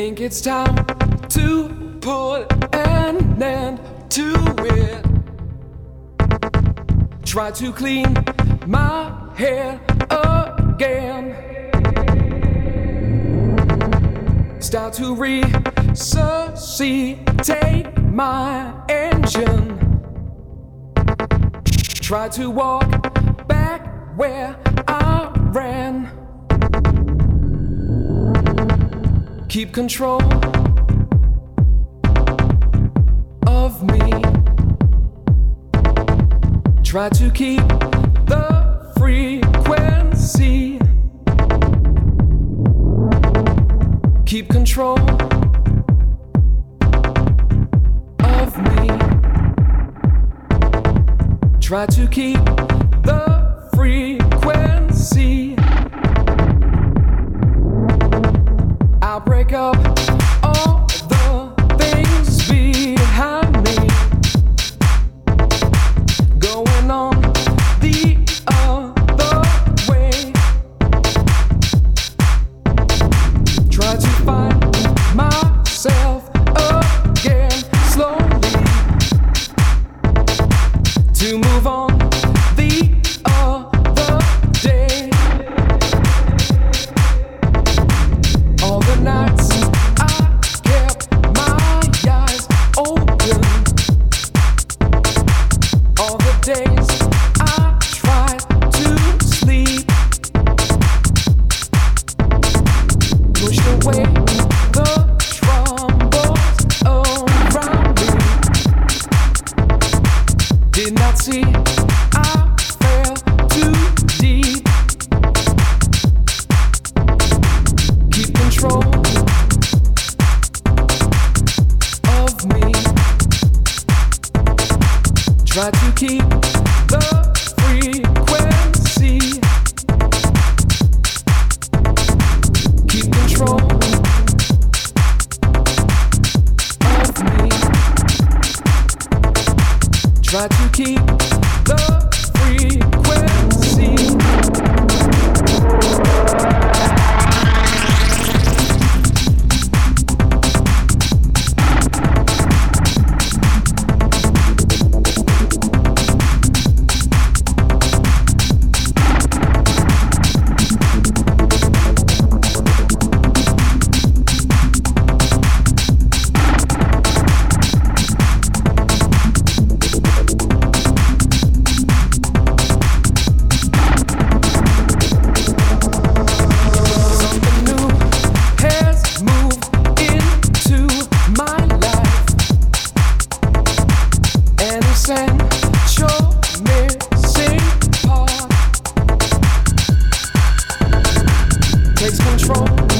think it's time to put an end to it. Try to clean my hair again. Start to resuscitate my engine. Try to walk back where I ran. Keep control of me. Try to keep the frequency. Keep control of me. Try to keep the frequency. I'll up Try to keep the frequency. Keep control of me. Try to keep takes control